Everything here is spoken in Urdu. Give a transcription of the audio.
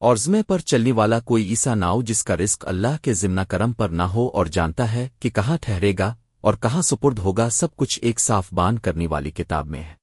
اور زمے پر چلنے والا کوئی ایسا ناؤ جس کا رزق اللہ کے ذمہ کرم پر نہ ہو اور جانتا ہے کہ کہاں ٹھہرے گا اور کہاں سپرد ہوگا، سب کچھ ایک صاف بان کرنے والی کتاب میں ہے۔